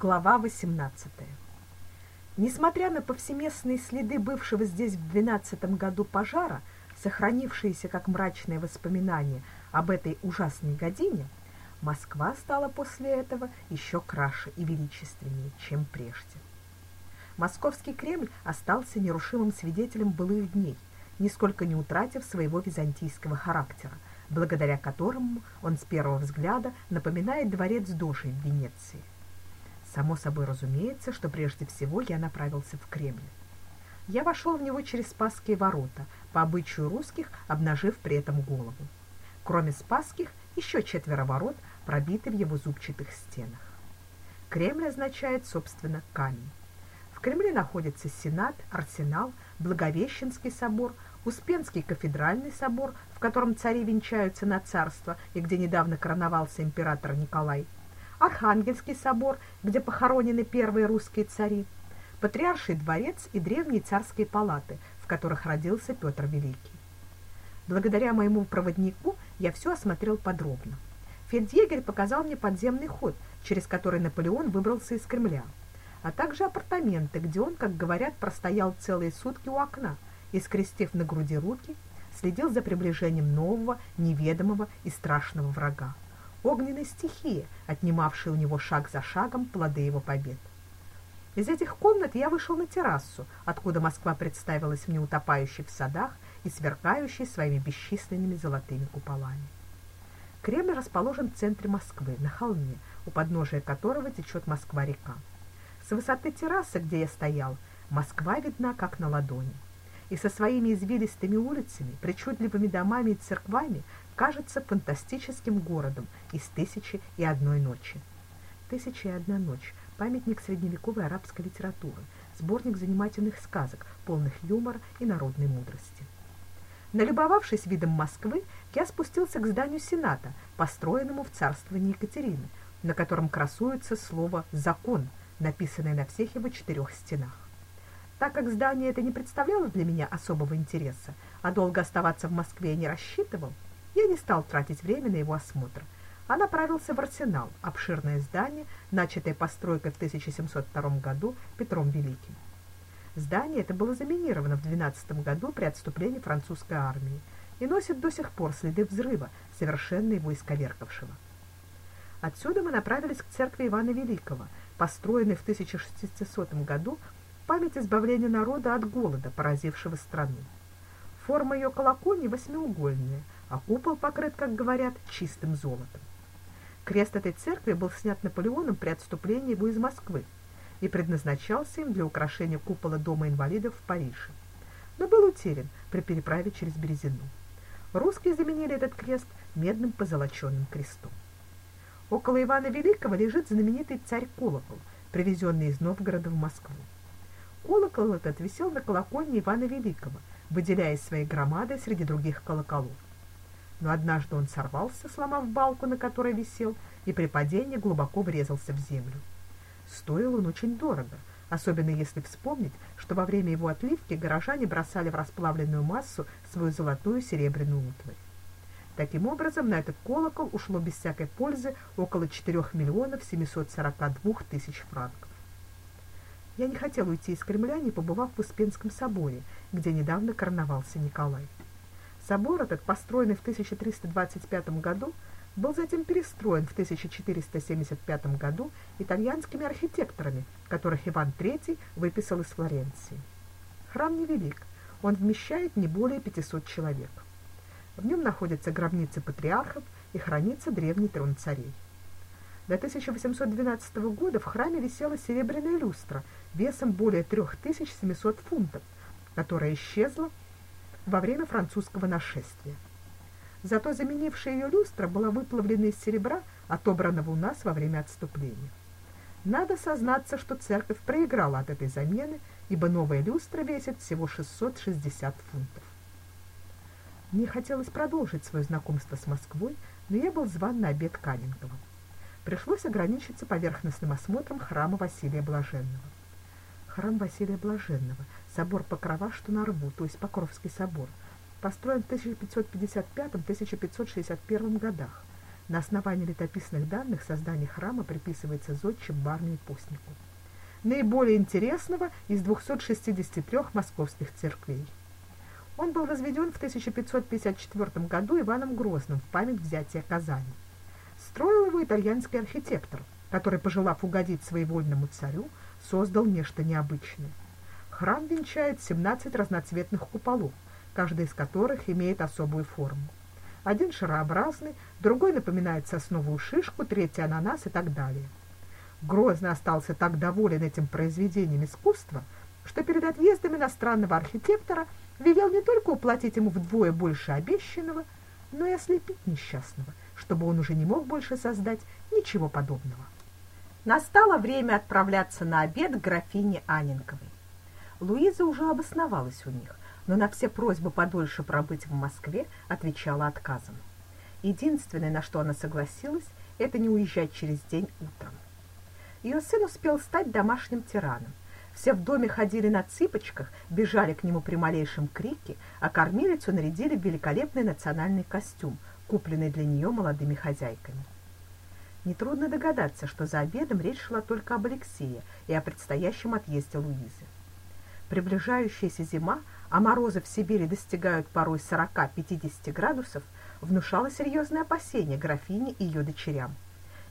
Глава 18. Несмотря на повсеместные следы бывшего здесь в 12 году пожара, сохранившиеся как мрачные воспоминания об этой ужасной године, Москва стала после этого еще краше и величественнее, чем прежде. Московский Кремль остался нерушимым свидетелем былых дней, нисколько не утратив своего византийского характера, благодаря которому он с первого взгляда напоминает дворец Доши в Венеции. Само собой разумеется, что прежде всего я направился в Кремль. Я вошел в него через Спасские ворота, по обычаю русских, обнажив при этом голову. Кроме Спасских, еще четверо ворот пробиты в его зубчатых стенах. Кремль означает, собственно, камень. В Кремле находится Сенат, Арсенал, Благовещенский собор, Успенский кафедральный собор, в котором цари венчаются на царство и где недавно короновался император Николай – Архангельский собор, где похоронены первые русские цари, Патриарший дворец и древние царские палаты, в которых родился Петр Великий. Благодаря моему проводнику я все осмотрел подробно. Фельдъегерь показал мне подземный ход, через который Наполеон выбрался из Кремля, а также апартаменты, где он, как говорят, простоял целые сутки у окна и, скрестив на груди руки, следил за приближением нового, неведомого и страшного врага огненной стихии, отнимавшей у него шаг за шагом плоды его побед. Из этих комнат я вышел на террасу, откуда Москва представилась мне утопающей в садах и сверкающей своими бесчисленными золотыми куполами. Кремль расположен в центре Москвы, на холме, у подножия которого течет Москва-река. С высоты террасы, где я стоял, Москва видна как на ладони. И со своими извилистыми улицами, причудливыми домами и церквами кажется фантастическим городом из «Тысячи и одной ночи». «Тысяча и одна ночь» – памятник средневековой арабской литературы, сборник занимательных сказок, полных юмора и народной мудрости. Налюбовавшись видом Москвы, я спустился к зданию Сената, построенному в царствовании Екатерины, на котором красуется слово «закон», написанное на всех его четырех стенах. Так как здание это не представляло для меня особого интереса, а долго оставаться в Москве я не рассчитывал, я не стал тратить время на его осмотр, а направился в Арсенал, обширное здание, начатое постройкой в 1702 году Петром Великим. Здание это было заминировано в 12 году при отступлении французской армии и носит до сих пор следы взрыва, совершенно его исковеркавшего. Отсюда мы направились к церкви Ивана Великого, построенной в 1600 году в память избавления народа от голода, поразившего страну. Форма ее колокольни восьмиугольная, а купол покрыт, как говорят, чистым золотом. Крест этой церкви был снят Наполеоном при отступлении его из Москвы и предназначался им для украшения купола Дома инвалидов в Париже, но был утерян при переправе через Березину. Русские заменили этот крест медным позолоченным крестом. Около Ивана Великого лежит знаменитый царь-колокол, привезенный из Новгорода в Москву. Колокол этот висел на колокольне Ивана Великого, выделяясь своей громадой среди других колоколов но однажды он сорвался, сломав балку, на которой висел, и при падении глубоко врезался в землю. Стоил он очень дорого, особенно если вспомнить, что во время его отливки горожане бросали в расплавленную массу свою золотую серебряную утварь. Таким образом, на этот колокол ушло без всякой пользы около 4 миллионов 742 тысяч франков. Я не хотел уйти из Кремля, не побывав в Успенском соборе, где недавно короновался Николай. Собор этот, построенный в 1325 году, был затем перестроен в 1475 году итальянскими архитекторами, которых Иван III выписал из Флоренции. Храм невелик, он вмещает не более 500 человек. В нем находятся гробницы патриархов и хранится древний трон царей. До 1812 года в храме висела серебряная люстра весом более 3700 фунтов, которая исчезла во время французского нашествия. Зато заменившая ее люстра была выплавлена из серебра, отобранного у нас во время отступления. Надо сознаться, что церковь проиграла от этой замены, ибо новая люстра весит всего 660 фунтов. Мне хотелось продолжить свое знакомство с Москвой, но я был зван на обед Каннингова. Пришлось ограничиться поверхностным осмотром храма Василия Блаженного. Храм Василия Блаженного собор Покрова, что на Рву, то есть Покровский собор, построен в 1555-1561 годах. На основании летописных данных создание храма приписывается зодчим Барну и Постнику. Наиболее интересного из 263 московских церквей. Он был возведен в 1554 году Иваном Грозным в память взятия Казани. Строил его итальянский архитектор, который, пожелав угодить своевольному царю, создал нечто необычное. Храм венчает 17 разноцветных куполов, каждый из которых имеет особую форму. Один шарообразный, другой напоминает сосновую шишку, третий ананас и так далее. Грозный остался так доволен этим произведением искусства, что перед отъездом иностранного архитектора велел не только уплатить ему вдвое больше обещанного, но и ослепить несчастного, чтобы он уже не мог больше создать ничего подобного. Настало время отправляться на обед к графине Анинковой. Луиза уже обосновалась у них, но на все просьбы подольше пробыть в Москве отвечала отказом. Единственное, на что она согласилась, это не уезжать через день утром. Ее сын успел стать домашним тираном. Все в доме ходили на цыпочках, бежали к нему при малейшем крике, а кормилицу нарядили в великолепный национальный костюм, купленный для нее молодыми хозяйками. Нетрудно догадаться, что за обедом речь шла только об Алексее и о предстоящем отъезде Луизы. Приближающаяся зима, а морозы в Сибири достигают порой 40-50 градусов, внушало серьезное опасение графине и ее дочерям.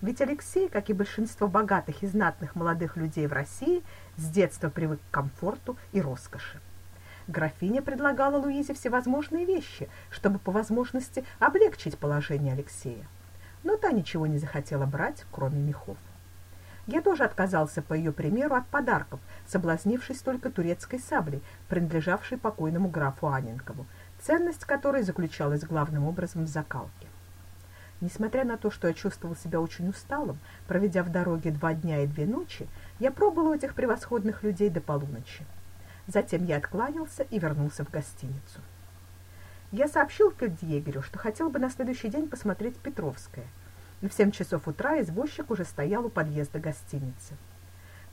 Ведь Алексей, как и большинство богатых и знатных молодых людей в России, с детства привык к комфорту и роскоши. Графиня предлагала Луизе всевозможные вещи, чтобы по возможности облегчить положение Алексея. Но та ничего не захотела брать, кроме мехов. Я тоже отказался по ее примеру от подарков, соблазнившись только турецкой саблей, принадлежавшей покойному графу Аненкову, ценность которой заключалась главным образом в закалке. Несмотря на то, что я чувствовал себя очень усталым, проведя в дороге два дня и две ночи, я пробыл у этих превосходных людей до полуночи. Затем я откланялся и вернулся в гостиницу. Я сообщил фельдъегерю, что хотел бы на следующий день посмотреть Петровское. И в семь часов утра извозчик уже стоял у подъезда гостиницы.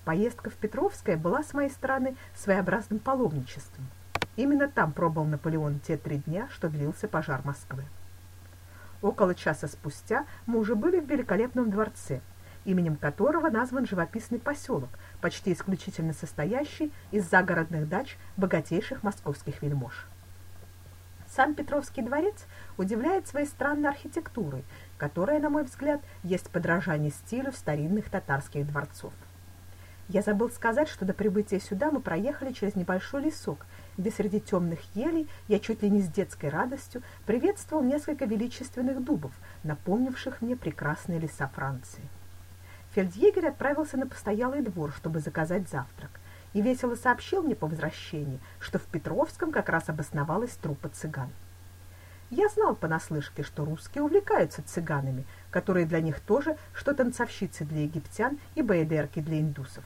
Поездка в Петровское была с моей стороны своеобразным паломничеством. Именно там пробыл Наполеон те три дня, что длился пожар Москвы. Около часа спустя мы уже были в великолепном дворце, именем которого назван живописный поселок, почти исключительно состоящий из загородных дач богатейших московских вельмож. Сам Петровский дворец удивляет своей странной архитектурой, которая, на мой взгляд, есть подражание стилю старинных татарских дворцов. Я забыл сказать, что до прибытия сюда мы проехали через небольшой лесок, где среди темных елей я чуть ли не с детской радостью приветствовал несколько величественных дубов, напомнивших мне прекрасные леса Франции. Фельдъегерь отправился на постоялый двор, чтобы заказать завтрак, и весело сообщил мне по возвращении, что в Петровском как раз обосновалась труппа цыган. Я знал понаслышке, что русские увлекаются цыганами, которые для них тоже что танцовщицы для египтян и баедерки для индусов.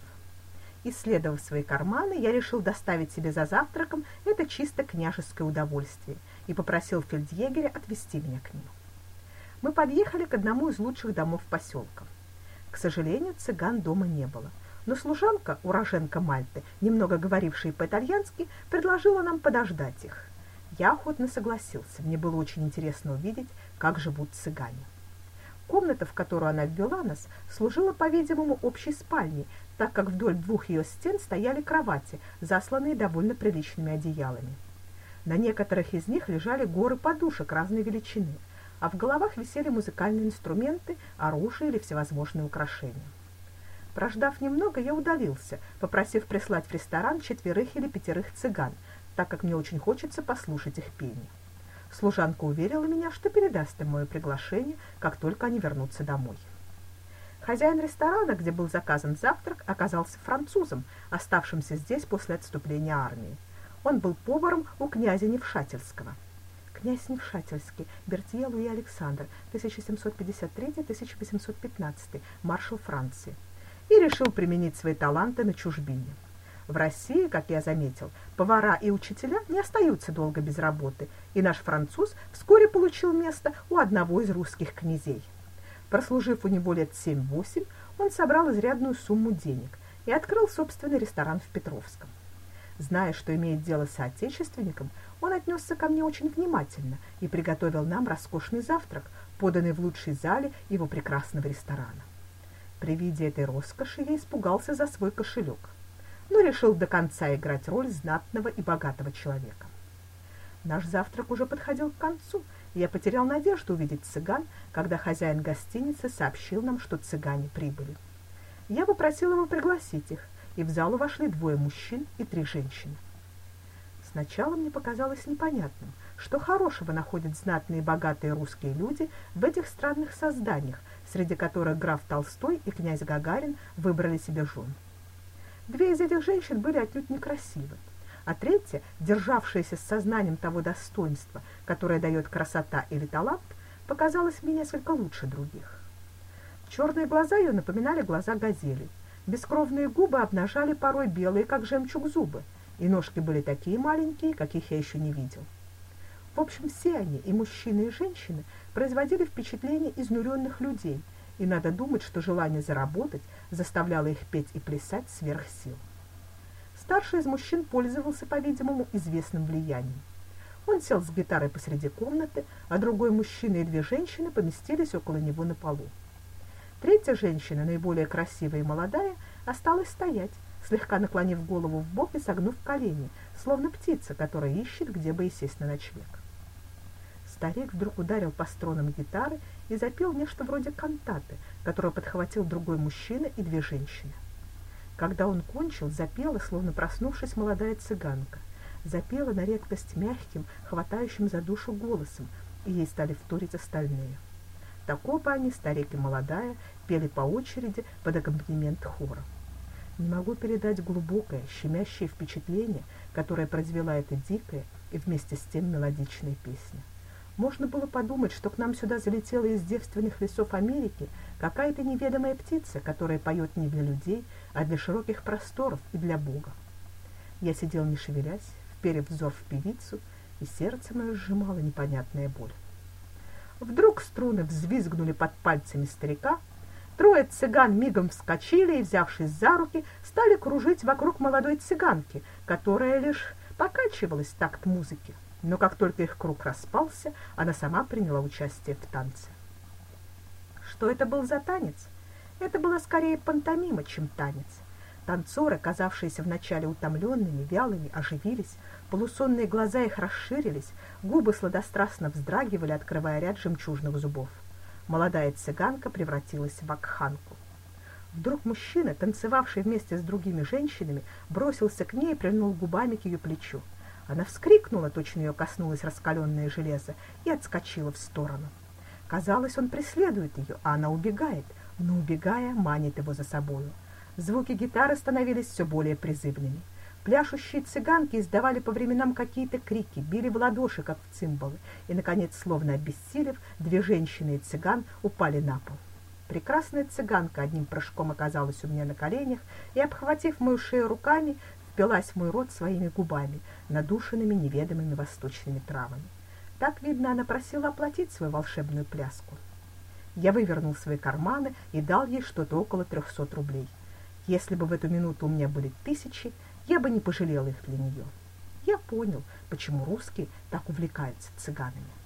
Исследовав свои карманы, я решил доставить себе за завтраком это чисто княжеское удовольствие и попросил фельдъегеря отвезти меня к нему. Мы подъехали к одному из лучших домов поселка. К сожалению, цыган дома не было, но служанка, уроженка Мальты, немного говорившая по-итальянски, предложила нам подождать их. Я охотно согласился, мне было очень интересно увидеть, как живут цыгане. Комната, в которую она ввела нас, служила, по-видимому, общей спальней, так как вдоль двух ее стен стояли кровати, засланные довольно приличными одеялами. На некоторых из них лежали горы подушек разной величины, а в головах висели музыкальные инструменты, оружие или всевозможные украшения. Прождав немного, я удалился, попросив прислать в ресторан четверых или пятерых цыган, так как мне очень хочется послушать их пение. Служанка уверила меня, что передаст им мое приглашение, как только они вернутся домой. Хозяин ресторана, где был заказан завтрак, оказался французом, оставшимся здесь после отступления армии. Он был поваром у князя Невшательского. Князь Невшательский, Бертье Луи Александр, 1753-1815, маршал Франции. И решил применить свои таланты на чужбине. В России, как я заметил, повара и учителя не остаются долго без работы, и наш француз вскоре получил место у одного из русских князей. Прослужив у него лет 7-8, он собрал изрядную сумму денег и открыл собственный ресторан в Петровском. Зная, что имеет дело с соотечественником, он отнесся ко мне очень внимательно и приготовил нам роскошный завтрак, поданный в лучшей зале его прекрасного ресторана. При виде этой роскоши я испугался за свой кошелек, но решил до конца играть роль знатного и богатого человека. Наш завтрак уже подходил к концу, и я потерял надежду увидеть цыган, когда хозяин гостиницы сообщил нам, что цыгане прибыли. Я попросил его пригласить их, и в залу вошли двое мужчин и три женщины. Сначала мне показалось непонятным, что хорошего находят знатные и богатые русские люди в этих странных созданиях, среди которых граф Толстой и князь Гагарин выбрали себе жен. Две из этих женщин были отнюдь некрасивы, а третья, державшаяся с сознанием того достоинства, которое дает красота или талант, показалась мне несколько лучше других. Черные глаза ее напоминали глаза газели, бескровные губы обнажали порой белые, как жемчуг, зубы, и ножки были такие маленькие, каких я еще не видел. В общем, все они, и мужчины, и женщины, производили впечатление изнуренных людей, и надо думать, что желание заработать заставляло их петь и плясать сверх сил. Старший из мужчин пользовался, по-видимому, известным влиянием. Он сел с гитарой посреди комнаты, а другой мужчина и две женщины поместились около него на полу. Третья женщина, наиболее красивая и молодая, осталась стоять, слегка наклонив голову в бок и согнув колени, словно птица, которая ищет, где бы и сесть на ночлег. Старик вдруг ударил по струнам гитары и запел нечто вроде кантаты, которую подхватил другой мужчина и две женщины. Когда он кончил, запела, словно проснувшись, молодая цыганка. Запела на редкость мягким, хватающим за душу голосом, и ей стали вторить остальные. Так оба они, старик и молодая, пели по очереди под аккомпанемент хора. Не могу передать глубокое, щемящее впечатление, которое произвела эта дикая и вместе с тем мелодичная песня. Можно было подумать, что к нам сюда залетела из девственных лесов Америки какая-то неведомая птица, которая поет не для людей, а для широких просторов и для Бога. Я сидел не шевелясь, вперев взор в певицу, и сердце мое сжимало непонятная боль. Вдруг струны взвизгнули под пальцами старика, Трое цыган мигом вскочили и, взявшись за руки, стали кружить вокруг молодой цыганки, которая лишь покачивалась такт музыки. Но как только их круг распался, она сама приняла участие в танце. Что это был за танец? Это была скорее пантомима, чем танец. Танцоры, казавшиеся вначале утомленными, вялыми, оживились, полусонные глаза их расширились, губы сладострастно вздрагивали, открывая ряд жемчужных зубов молодая цыганка превратилась в акханку. Вдруг мужчина, танцевавший вместе с другими женщинами, бросился к ней и прильнул губами к ее плечу. Она вскрикнула, точно ее коснулось раскаленное железо, и отскочила в сторону. Казалось, он преследует ее, а она убегает, но, убегая, манит его за собою. Звуки гитары становились все более призывными. Пляшущие цыганки издавали по временам какие-то крики, били в ладоши, как в цимбалы, и, наконец, словно обессилев, две женщины и цыган упали на пол. Прекрасная цыганка одним прыжком оказалась у меня на коленях и, обхватив мою шею руками, впилась в мой рот своими губами, надушенными неведомыми восточными травами. Так, видно, она просила оплатить свою волшебную пляску. Я вывернул свои карманы и дал ей что-то около трехсот рублей. Если бы в эту минуту у меня были тысячи, я бы не пожалела их для нее. Я понял, почему русские так увлекаются цыганами.